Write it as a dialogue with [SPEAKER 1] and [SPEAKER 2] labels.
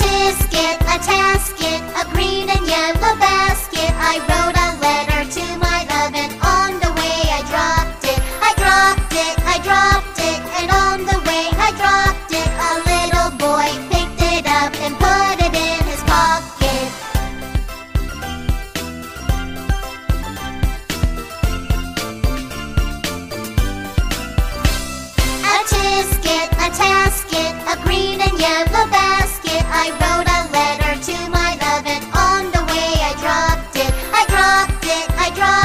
[SPEAKER 1] tisket, a tasket, a green and yellow basket. I wrote a letter to my love, and on the way I dropped it. I dropped it, I dropped it. drive.